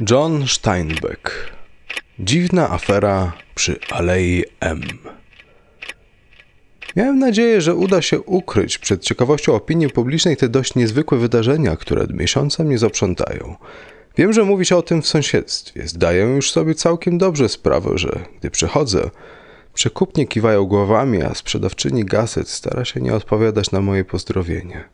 John Steinbeck. Dziwna afera przy Alei M. Miałem nadzieję, że uda się ukryć przed ciekawością opinii publicznej te dość niezwykłe wydarzenia, które miesiąca mnie zaprzątają. Wiem, że mówi się o tym w sąsiedztwie. Zdaję już sobie całkiem dobrze sprawę, że gdy przychodzę, przekupnie kiwają głowami, a sprzedawczyni gazet stara się nie odpowiadać na moje pozdrowienie.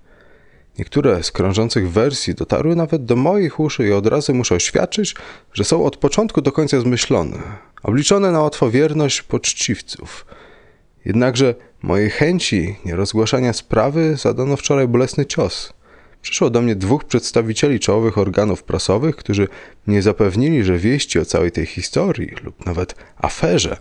Niektóre z krążących wersji dotarły nawet do moich uszy i od razu muszę oświadczyć, że są od początku do końca zmyślone, obliczone na łatwowierność poczciwców. Jednakże mojej chęci nierozgłaszania sprawy zadano wczoraj bolesny cios. Przyszło do mnie dwóch przedstawicieli czołowych organów prasowych, którzy mnie zapewnili, że wieści o całej tej historii lub nawet aferze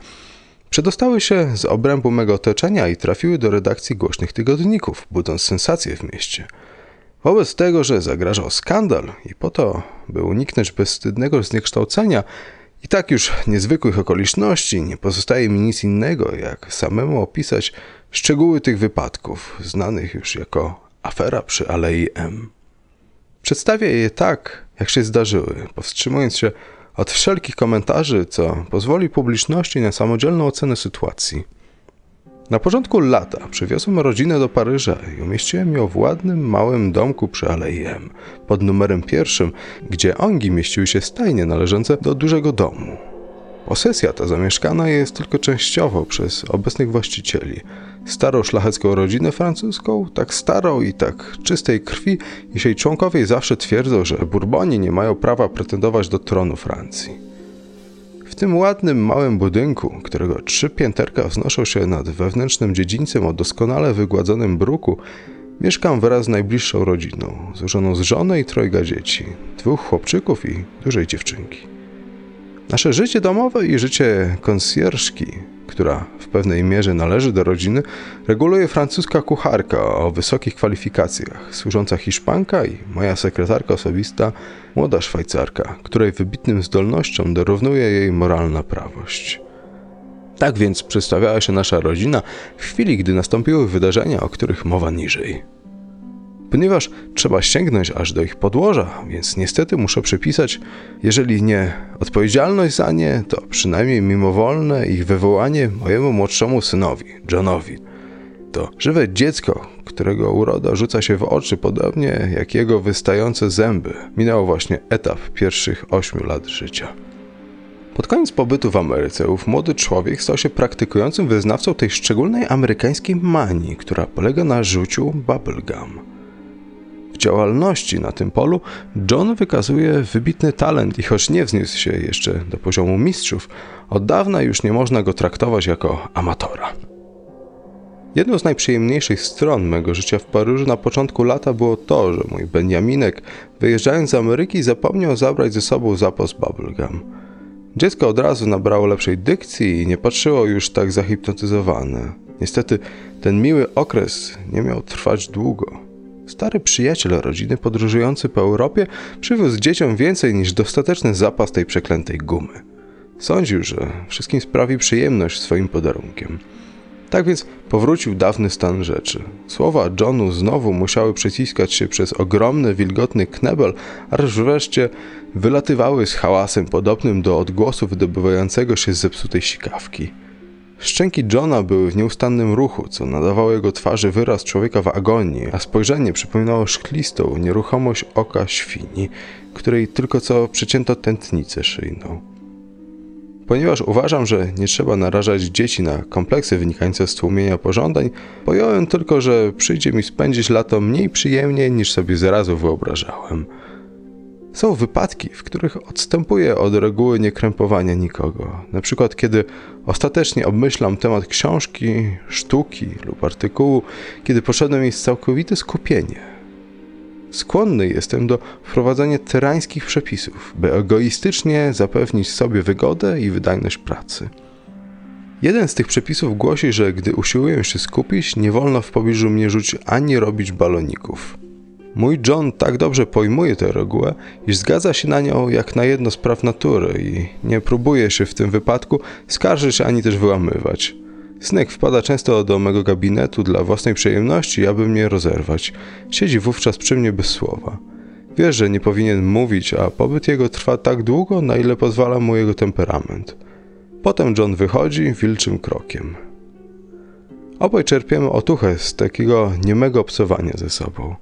przedostały się z obrębu mego otoczenia i trafiły do redakcji głośnych tygodników, budząc sensację w mieście – Wobec tego, że zagrażał skandal i po to, by uniknąć bezwstydnego zniekształcenia i tak już niezwykłych okoliczności, nie pozostaje mi nic innego, jak samemu opisać szczegóły tych wypadków, znanych już jako afera przy Alei M. Przedstawię je tak, jak się zdarzyły, powstrzymując się od wszelkich komentarzy, co pozwoli publiczności na samodzielną ocenę sytuacji. Na początku lata przywiozłem rodzinę do Paryża i umieściłem ją w ładnym, małym domku przy Alei M, pod numerem pierwszym, gdzie ongi mieściły się stajnie należące do dużego domu. Posesja ta zamieszkana jest tylko częściowo przez obecnych właścicieli. Starą szlachecką rodzinę francuską, tak starą i tak czystej krwi, jej członkowie zawsze twierdzą, że Bourboni nie mają prawa pretendować do tronu Francji tym ładnym, małym budynku, którego trzy pięterka wznoszą się nad wewnętrznym dziedzińcem o doskonale wygładzonym bruku, mieszkam wraz z najbliższą rodziną, złożoną z żony i trojga dzieci, dwóch chłopczyków i dużej dziewczynki. Nasze życie domowe i życie konsjerżki która w pewnej mierze należy do rodziny, reguluje francuska kucharka o wysokich kwalifikacjach, służąca Hiszpanka i moja sekretarka osobista, młoda Szwajcarka, której wybitnym zdolnościom dorównuje jej moralna prawość. Tak więc przedstawiała się nasza rodzina w chwili, gdy nastąpiły wydarzenia, o których mowa niżej ponieważ trzeba sięgnąć aż do ich podłoża, więc niestety muszę przypisać, jeżeli nie odpowiedzialność za nie, to przynajmniej mimowolne ich wywołanie mojemu młodszemu synowi, Johnowi. To żywe dziecko, którego uroda rzuca się w oczy, podobnie jak jego wystające zęby. Minął właśnie etap pierwszych ośmiu lat życia. Pod koniec pobytu w Ameryce ów młody człowiek stał się praktykującym wyznawcą tej szczególnej amerykańskiej manii, która polega na rzuciu bubblegum działalności na tym polu, John wykazuje wybitny talent i choć nie wzniósł się jeszcze do poziomu mistrzów, od dawna już nie można go traktować jako amatora. Jedną z najprzyjemniejszych stron mego życia w Paryżu na początku lata było to, że mój Benjaminek, wyjeżdżając z Ameryki, zapomniał zabrać ze sobą zapas bubblegum. Dziecko od razu nabrało lepszej dykcji i nie patrzyło już tak zahipnotyzowane. Niestety, ten miły okres nie miał trwać długo. Stary przyjaciel rodziny podróżujący po Europie przywiózł dzieciom więcej niż dostateczny zapas tej przeklętej gumy. Sądził, że wszystkim sprawi przyjemność swoim podarunkiem. Tak więc powrócił dawny stan rzeczy. Słowa Johnu znowu musiały przeciskać się przez ogromny, wilgotny knebel, aż wreszcie wylatywały z hałasem podobnym do odgłosu wydobywającego się z zepsutej sikawki. Szczęki Johna były w nieustannym ruchu, co nadawało jego twarzy wyraz człowieka w agonii, a spojrzenie przypominało szklistą nieruchomość oka świni, której tylko co przecięto tętnicę szyjną. Ponieważ uważam, że nie trzeba narażać dzieci na kompleksy wynikające z tłumienia pożądań, pojąłem tylko, że przyjdzie mi spędzić lato mniej przyjemnie niż sobie zrazu wyobrażałem. Są wypadki, w których odstępuję od reguły niekrępowania nikogo. Na przykład, kiedy ostatecznie obmyślam temat książki, sztuki lub artykułu, kiedy potrzebne mi jest całkowite skupienie. Skłonny jestem do wprowadzania tyrańskich przepisów, by egoistycznie zapewnić sobie wygodę i wydajność pracy. Jeden z tych przepisów głosi, że gdy usiłuję się skupić, nie wolno w pobliżu mnie rzucić ani robić baloników. Mój John tak dobrze pojmuje tę regułę, iż zgadza się na nią jak na jedno z praw natury i nie próbuje się w tym wypadku skarżyć ani też wyłamywać. Synek wpada często do mego gabinetu dla własnej przyjemności, aby mnie rozerwać. Siedzi wówczas przy mnie bez słowa. Wie, że nie powinien mówić, a pobyt jego trwa tak długo, na ile pozwala mu jego temperament. Potem John wychodzi wilczym krokiem. Obaj czerpiemy otuchę z takiego niemego obcowania ze sobą.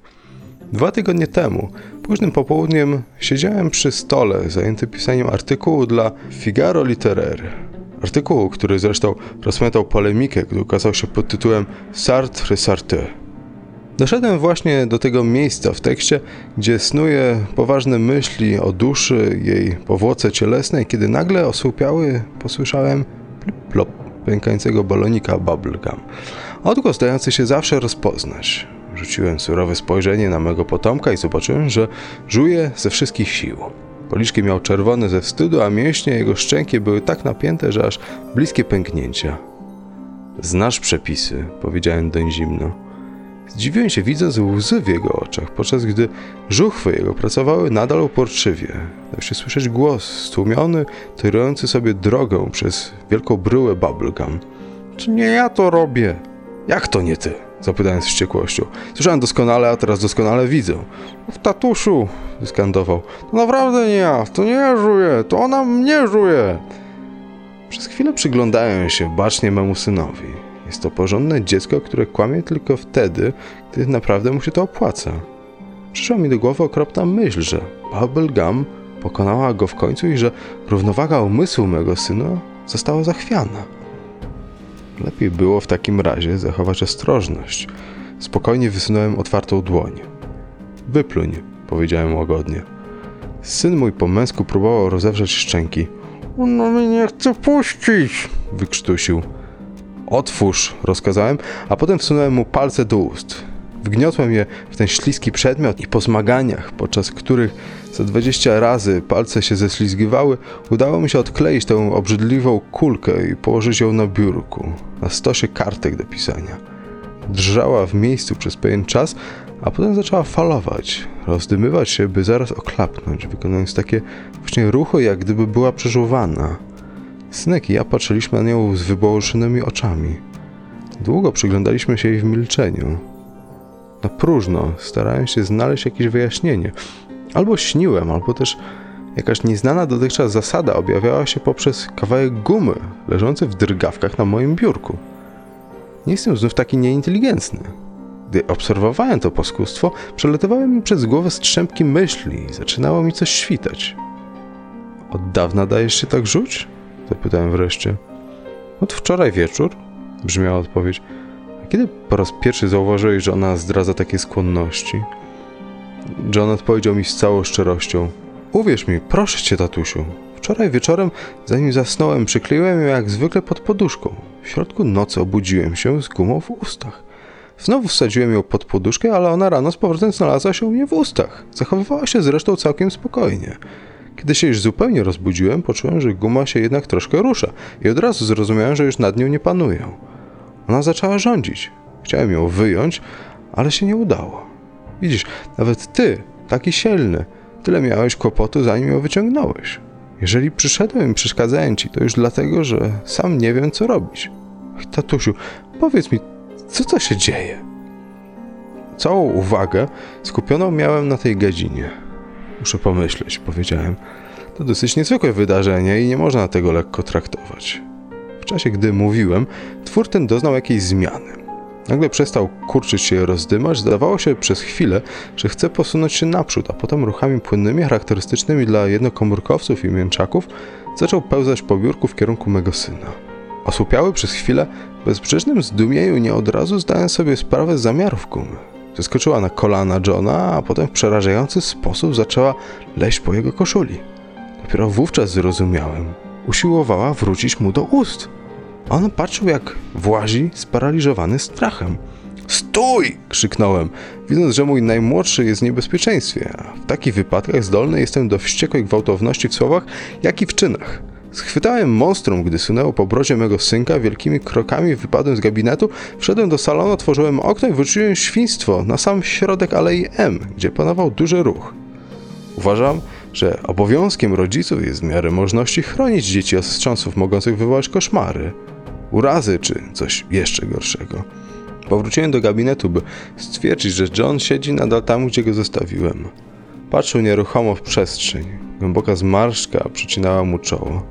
Dwa tygodnie temu, późnym popołudniem, siedziałem przy stole zajęty pisaniem artykułu dla Figaro Literaire. Artykułu, który zresztą rozpętał polemikę, gdy ukazał się pod tytułem Sartre Sartre. Doszedłem właśnie do tego miejsca w tekście, gdzie snuje poważne myśli o duszy, jej powłoce cielesnej, kiedy nagle osłupiały posłyszałem plop pękającego balonika bubblegum. Odgłos dający się zawsze rozpoznać. Rzuciłem surowe spojrzenie na mego potomka i zobaczyłem, że żuje ze wszystkich sił. Policzki miał czerwone ze wstydu, a mięśnie jego szczęki były tak napięte, że aż bliskie pęknięcia. Znasz przepisy, powiedziałem doń zimno. Zdziwiłem się widząc łzy w jego oczach, podczas gdy żuchwy jego pracowały nadal uporczywie. Dał się słyszeć głos stłumiony, torujący sobie drogę przez wielką bryłę bubblegum. Czy nie ja to robię? Jak to nie ty? Zapytałem z wściekłością. Słyszałem doskonale, a teraz doskonale widzę. W tatusiu, skandował. To naprawdę nie ja, to nie ja żuję, to ona mnie żuje. Przez chwilę przyglądałem się bacznie memu synowi. Jest to porządne dziecko, które kłamie tylko wtedy, gdy naprawdę mu się to opłaca. Przyszła mi do głowy okropna myśl, że Bubblegum pokonała go w końcu i że równowaga umysłu mego syna została zachwiana. Lepiej było w takim razie zachować ostrożność. Spokojnie wysunąłem otwartą dłoń. Wypluń, powiedziałem łagodnie. Syn mój po męsku próbował rozewrzeć szczęki. Ona mnie nie chce puścić, wykrztusił. Otwórz, rozkazałem, a potem wsunąłem mu palce do ust. Wgniotłem je w ten śliski przedmiot i po zmaganiach, podczas których za dwadzieścia razy palce się ześlizgiwały, udało mi się odkleić tę obrzydliwą kulkę i położyć ją na biurku, na stosie kartek do pisania. Drżała w miejscu przez pewien czas, a potem zaczęła falować, rozdymywać się, by zaraz oklapnąć, wykonując takie właśnie ruchy, jak gdyby była przeżuwana. Synek i ja patrzyliśmy na nią z wybołuszonymi oczami. Długo przyglądaliśmy się jej w milczeniu. Na próżno starałem się znaleźć jakieś wyjaśnienie. Albo śniłem, albo też jakaś nieznana dotychczas zasada objawiała się poprzez kawałek gumy leżący w drgawkach na moim biurku. Nie jestem znów taki nieinteligentny. Gdy obserwowałem to poskustwo, przelatywały mi przez głowę strzępki myśli i zaczynało mi coś świtać. Od dawna dajesz się tak rzuć? Zapytałem wreszcie. Od wczoraj wieczór, brzmiała odpowiedź. A kiedy po raz pierwszy zauważyłeś, że ona zdradza takie skłonności? John odpowiedział mi z całą szczerością. Uwierz mi, proszę cię, tatusiu. Wczoraj wieczorem, zanim zasnąłem, przykleiłem ją jak zwykle pod poduszką. W środku nocy obudziłem się z gumą w ustach. Znowu wsadziłem ją pod poduszkę, ale ona rano z powrotem znalazła się u mnie w ustach. Zachowywała się zresztą całkiem spokojnie. Kiedy się już zupełnie rozbudziłem, poczułem, że guma się jednak troszkę rusza i od razu zrozumiałem, że już nad nią nie panuję. Ona zaczęła rządzić. Chciałem ją wyjąć, ale się nie udało. Widzisz, nawet ty, taki silny, tyle miałeś kłopotu, zanim ją wyciągnąłeś. Jeżeli przyszedłem i przeszkadzałem ci, to już dlatego, że sam nie wiem, co robić. Tatusiu, powiedz mi, co to się dzieje? Całą uwagę skupioną miałem na tej gadzinie. Muszę pomyśleć, powiedziałem. To dosyć niezwykłe wydarzenie i nie można tego lekko traktować. czasie, gdy mówiłem, twór ten doznał jakiejś zmiany. Nagle przestał kurczyć się i rozdymać. Zdawało się przez chwilę, że chce posunąć się naprzód, a potem ruchami płynnymi, charakterystycznymi dla jednokomórkowców i mięczaków, zaczął pełzać po biurku w kierunku mego syna. Osłupiały przez chwilę, w bezbrzeżnym zdumieniu nie od razu zdałem sobie sprawę z zamiarów gumy. Zeskoczyła na kolana Johna, a potem w przerażający sposób zaczęła leść po jego koszuli. Dopiero wówczas zrozumiałem. Usiłowała wrócić mu do ust. On patrzył jak włazi, sparaliżowany strachem. Stój! krzyknąłem, widząc, że mój najmłodszy jest w niebezpieczeństwie, a w takich wypadkach zdolny jestem do wściekłej gwałtowności w słowach, jak i w czynach. Schwytałem monstrum, gdy sunęło po brodzie mego synka, wielkimi krokami wypadłem z gabinetu, wszedłem do salonu, otworzyłem okno i wróciłem świństwo na sam środek Alei M, gdzie panował duży ruch. Uważam, że obowiązkiem rodziców jest w miarę możliwości chronić dzieci od wstrząsów mogących wywołać koszmary, urazy czy coś jeszcze gorszego. Powróciłem do gabinetu, by stwierdzić, że John siedzi nadal tam, gdzie go zostawiłem. Patrzył nieruchomo w przestrzeń. Głęboka zmarszczka przycinała mu czoło.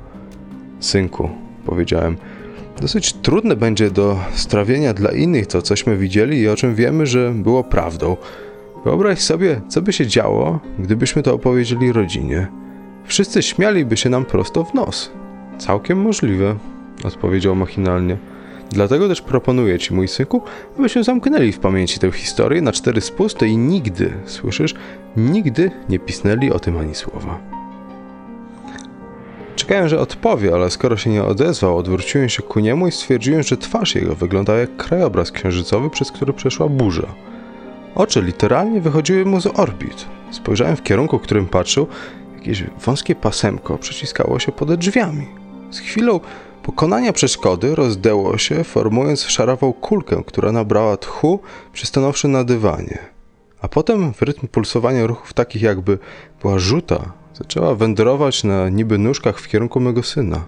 Synku, powiedziałem, dosyć trudne będzie do strawienia dla innych to, cośmy widzieli i o czym wiemy, że było prawdą. Wyobraź sobie, co by się działo, gdybyśmy to opowiedzieli rodzinie. Wszyscy śmialiby się nam prosto w nos. Całkiem możliwe, odpowiedział machinalnie. Dlatego też proponuję ci, mój synku, abyśmy zamknęli w pamięci tę historię na cztery spusty i nigdy, słyszysz, nigdy nie pisnęli o tym ani słowa. Czekałem, że odpowie, ale skoro się nie odezwał, odwróciłem się ku niemu i stwierdziłem, że twarz jego wyglądała jak krajobraz księżycowy, przez który przeszła burza. Oczy literalnie wychodziły mu z orbit. Spojrzałem w kierunku, którym patrzył. Jakieś wąskie pasemko przeciskało się pode drzwiami. Z chwilą pokonania przeszkody rozdęło się, formując szarawą kulkę, która nabrała tchu, przystanąwszy na dywanie. A potem w rytm pulsowania ruchów takich jakby była rzuta, zaczęła wędrować na niby nóżkach w kierunku mego syna.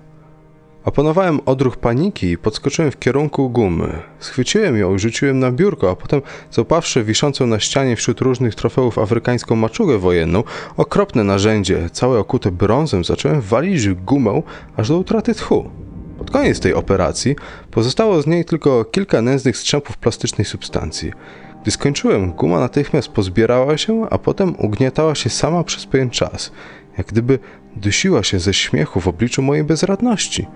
Opanowałem odruch paniki i podskoczyłem w kierunku gumy. Schwyciłem ją i rzuciłem na biurko, a potem, zopawszy wiszącą na ścianie wśród różnych trofeów afrykańską maczugę wojenną, okropne narzędzie, całe okute brązem, zacząłem walić gumę aż do utraty tchu. Pod koniec tej operacji pozostało z niej tylko kilka nędznych strzępów plastycznej substancji. Gdy skończyłem, guma natychmiast pozbierała się, a potem ugniatała się sama przez pewien czas, jak gdyby dusiła się ze śmiechu w obliczu mojej bezradności.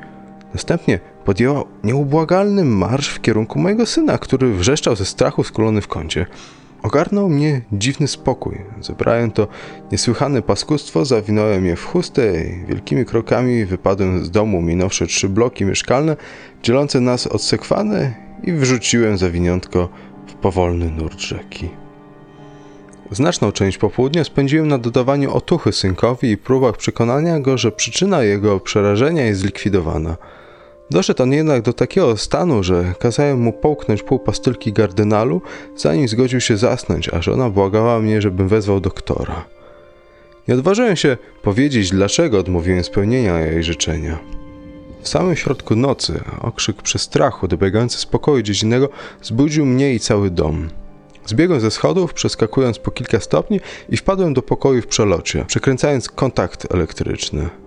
Następnie podjęła nieubłagalny marsz w kierunku mojego syna, który wrzeszczał ze strachu skulony w kącie. Ogarnął mnie dziwny spokój. Zebrałem to niesłychane paskustwo, zawinąłem je w chustę i wielkimi krokami wypadłem z domu, minąwszy trzy bloki mieszkalne, dzielące nas od sekwany i wrzuciłem zawiniątko w powolny nurt rzeki. Znaczną część popołudnia spędziłem na dodawaniu otuchy synkowi i próbach przekonania go, że przyczyna jego przerażenia jest zlikwidowana. Doszedł on jednak do takiego stanu, że kazałem mu połknąć pół pastylki gardynalu, zanim zgodził się zasnąć, a żona błagała mnie, żebym wezwał doktora. Nie odważyłem się powiedzieć, dlaczego odmówiłem spełnienia jej życzenia. W samym środku nocy okrzyk przestrachu dobiegający z pokoju dziecinnego zbudził mnie i cały dom. Zbiegłem ze schodów, przeskakując po kilka stopni i wpadłem do pokoju w przelocie, przekręcając kontakt elektryczny.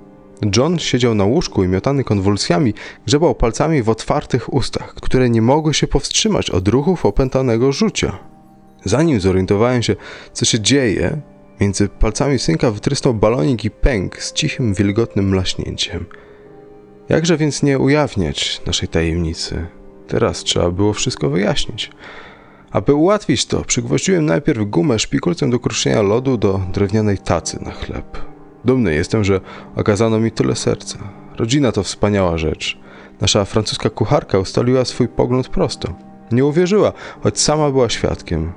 John siedział na łóżku i miotany konwulsjami grzebał palcami w otwartych ustach, które nie mogły się powstrzymać od ruchów opętanego rzucia. Zanim zorientowałem się, co się dzieje, między palcami synka wytrysnął balonik i pęk z cichym, wilgotnym mlaśnięciem. Jakże więc nie ujawniać naszej tajemnicy? Teraz trzeba było wszystko wyjaśnić. Aby ułatwić to, przygwoździłem najpierw gumę szpikulcem do kruszenia lodu do drewnianej tacy na chleb. Dumny jestem, że okazano mi tyle serca. Rodzina to wspaniała rzecz. Nasza francuska kucharka ustaliła swój pogląd prosto. Nie uwierzyła, choć sama była świadkiem.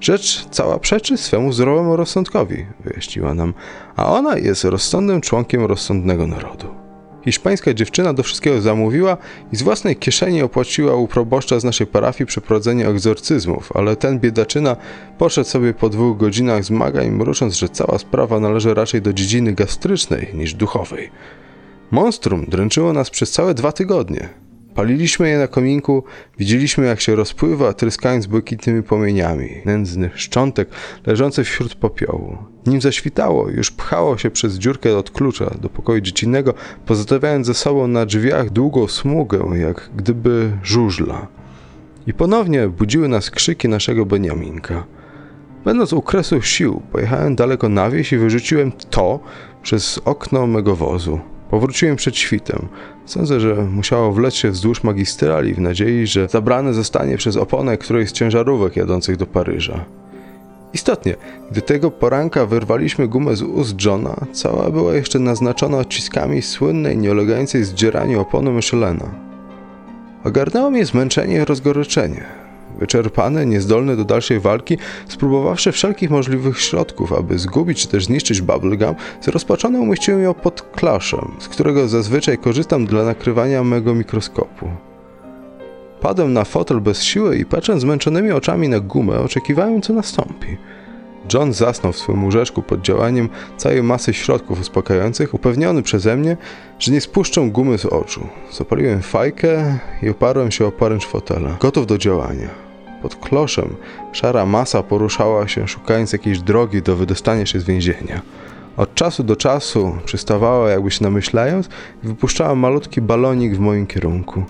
Rzecz cała przeczy swemu zdrowemu rozsądkowi, wyjaśniła nam, a ona jest rozsądnym członkiem rozsądnego narodu. Hiszpańska dziewczyna do wszystkiego zamówiła i z własnej kieszeni opłaciła u proboszcza z naszej parafii przeprowadzenie egzorcyzmów, ale ten biedaczyna poszedł sobie po dwóch godzinach zmagań, mrucząc, że cała sprawa należy raczej do dziedziny gastrycznej niż duchowej. Monstrum dręczyło nas przez całe dwa tygodnie. Paliliśmy je na kominku, widzieliśmy jak się rozpływa, tryskając błękitnymi płomieniami, nędzny szczątek leżący wśród popiołu. Nim zaświtało, już pchało się przez dziurkę od klucza do pokoju dziecinnego, pozostawiając ze sobą na drzwiach długą smugę, jak gdyby żużla. I ponownie budziły nas krzyki naszego Beniaminka. Będąc u kresu sił, pojechałem daleko na wieś i wyrzuciłem to przez okno mego wozu. Powróciłem przed świtem. Sądzę, że musiało wleć się wzdłuż magistrali w nadziei, że zabrane zostanie przez oponę którejś z ciężarówek jadących do Paryża. Istotnie, gdy tego poranka wyrwaliśmy gumę z ust Johna, cała była jeszcze naznaczona odciskami słynnej, nieulegającej zdzieraniu opony Michelena. Ogarnęło mnie zmęczenie i rozgoryczenie. Wyczerpany, niezdolny do dalszej walki, spróbowawszy wszelkich możliwych środków, aby zgubić czy też zniszczyć bubblegum, zrozpaczony umieściłem ją pod klaszem, z którego zazwyczaj korzystam dla nakrywania mego mikroskopu. Padłem na fotel bez siły i patrząc zmęczonymi oczami na gumę, oczekiwałem co nastąpi. John zasnął w swym łóżeczku pod działaniem całej masy środków uspokajających, upewniony przeze mnie, że nie spuszczą gumy z oczu. Zapaliłem fajkę i oparłem się o poręcz fotela, gotów do działania. Pod kloszem szara masa poruszała się, szukając jakiejś drogi do wydostania się z więzienia. Od czasu do czasu przystawała, jakby się namyślając, i wypuszczała malutki balonik w moim kierunku.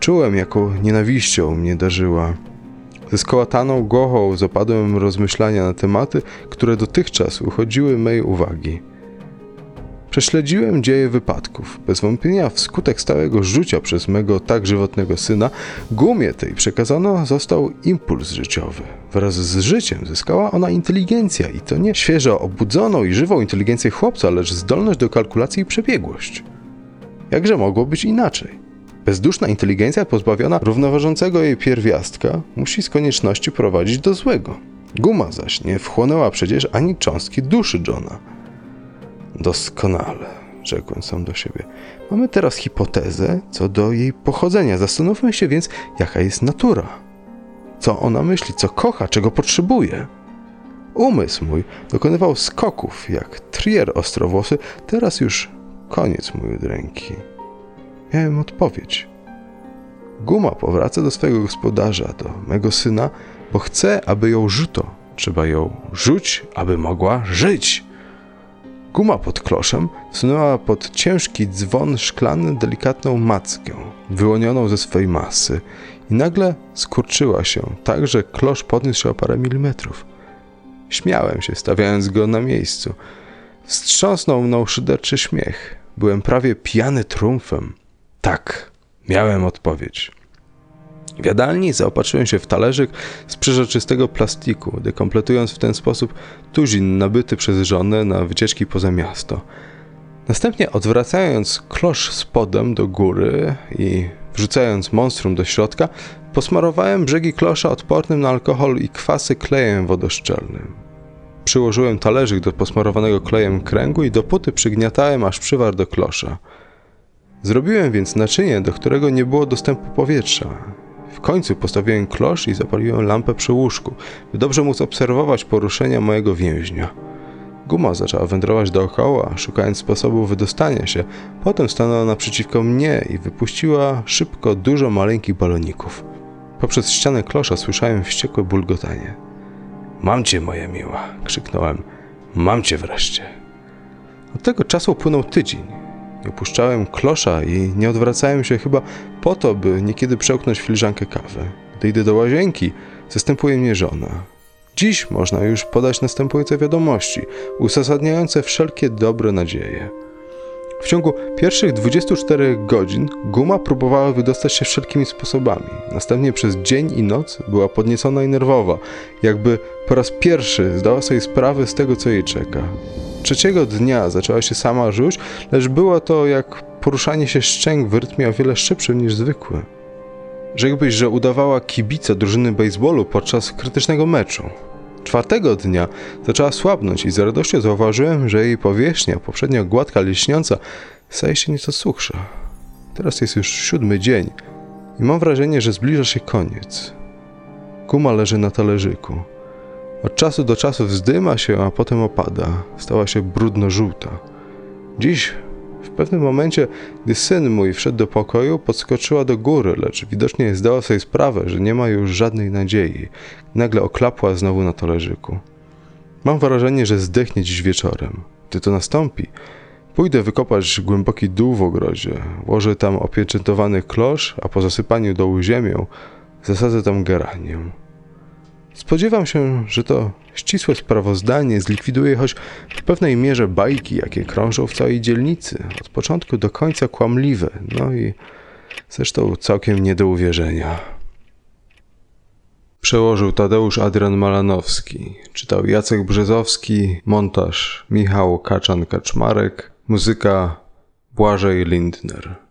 Czułem, jaką nienawiścią mnie darzyła. Ze skołataną głochą zapadłem rozmyślania na tematy, które dotychczas uchodziły mej uwagi. Prześledziłem dzieje wypadków. Bez wątpienia wskutek stałego rzucia przez mego tak żywotnego syna, gumie tej przekazano został impuls życiowy. Wraz z życiem zyskała ona inteligencja i to nie świeżo obudzoną i żywą inteligencję chłopca, lecz zdolność do kalkulacji i przebiegłość. Jakże mogło być inaczej? Bezduszna inteligencja pozbawiona równoważącego jej pierwiastka musi z konieczności prowadzić do złego. Guma zaś nie wchłonęła przecież ani cząstki duszy Johna. Doskonale, rzekłem sam do siebie. Mamy teraz hipotezę co do jej pochodzenia. Zastanówmy się więc, jaka jest natura. Co ona myśli, co kocha, czego potrzebuje. Umysł mój dokonywał skoków, jak trier ostrowłosy, teraz już koniec mój ręki. Miałem odpowiedź. Guma powraca do swojego gospodarza, do mego syna, bo chce, aby ją rzuto. Trzeba ją rzuć, aby mogła żyć. Guma pod kloszem wsunęła pod ciężki dzwon szklany delikatną mackę, wyłonioną ze swej masy i nagle skurczyła się, tak że klosz podniósł się o parę milimetrów. Śmiałem się, stawiając go na miejscu. Wstrząsnął mną szyderczy śmiech. Byłem prawie pijany triumfem. Tak, miałem odpowiedź. W jadalni zaopatrzyłem się w talerzyk z przeżyczystego plastiku, dekompletując w ten sposób tuzin nabyty przez żonę na wycieczki poza miasto. Następnie odwracając klosz spodem do góry i wrzucając monstrum do środka, posmarowałem brzegi klosza odpornym na alkohol i kwasy klejem wodoszczelnym. Przyłożyłem talerzyk do posmarowanego klejem kręgu i dopóty przygniatałem, aż przywarł do klosza. Zrobiłem więc naczynie, do którego nie było dostępu powietrza. W końcu postawiłem klosz i zapaliłem lampę przy łóżku, by dobrze móc obserwować poruszenia mojego więźnia. Guma zaczęła wędrować dookoła, szukając sposobu wydostania się. Potem stanęła naprzeciwko mnie i wypuściła szybko dużo maleńkich baloników. Poprzez ścianę klosza słyszałem wściekłe bulgotanie. Mam cię, moja miła, krzyknąłem. Mam cię wreszcie. Od tego czasu upłynął tydzień. Nie opuszczałem klosza i nie odwracałem się chyba po to, by niekiedy przełknąć filiżankę kawy. Gdy idę do łazienki, zastępuje mnie żona. Dziś można już podać następujące wiadomości, uzasadniające wszelkie dobre nadzieje. W ciągu pierwszych 24 godzin guma próbowała wydostać się wszelkimi sposobami. Następnie przez dzień i noc była podniecona i nerwowa, jakby po raz pierwszy zdała sobie sprawę z tego, co jej czeka. Trzeciego dnia zaczęła się sama rzuć, lecz było to jak poruszanie się szczęk w rytmie o wiele szybszym niż zwykły. Rzekłbyś, że udawała kibica drużyny baseballu podczas krytycznego meczu. Czwartego dnia zaczęła słabnąć i z radością zauważyłem, że jej powierzchnia, poprzednio gładka, liśniąca, staje się nieco suchsza. Teraz jest już siódmy dzień i mam wrażenie, że zbliża się koniec. Guma leży na talerzyku. Od czasu do czasu wzdyma się, a potem opada. Stała się brudno-żółta. Dziś W pewnym momencie, gdy syn mój wszedł do pokoju, podskoczyła do góry, lecz widocznie zdała sobie sprawę, że nie ma już żadnej nadziei. Nagle oklapła znowu na talerzyku. Mam wrażenie, że zdechnie dziś wieczorem. Gdy to nastąpi, pójdę wykopać głęboki dół w ogrodzie, włożę tam opieczętowany klosz, a po zasypaniu dołu ziemią zasadzę tam geranię. Spodziewam się, że to ścisłe sprawozdanie zlikwiduje choć w pewnej mierze bajki, jakie krążą w całej dzielnicy, od początku do końca kłamliwe, no i zresztą całkiem nie do uwierzenia. Przełożył Tadeusz Adrian Malanowski, czytał Jacek Brzezowski, montaż Michał Kaczan-Kaczmarek, muzyka Błażej Lindner.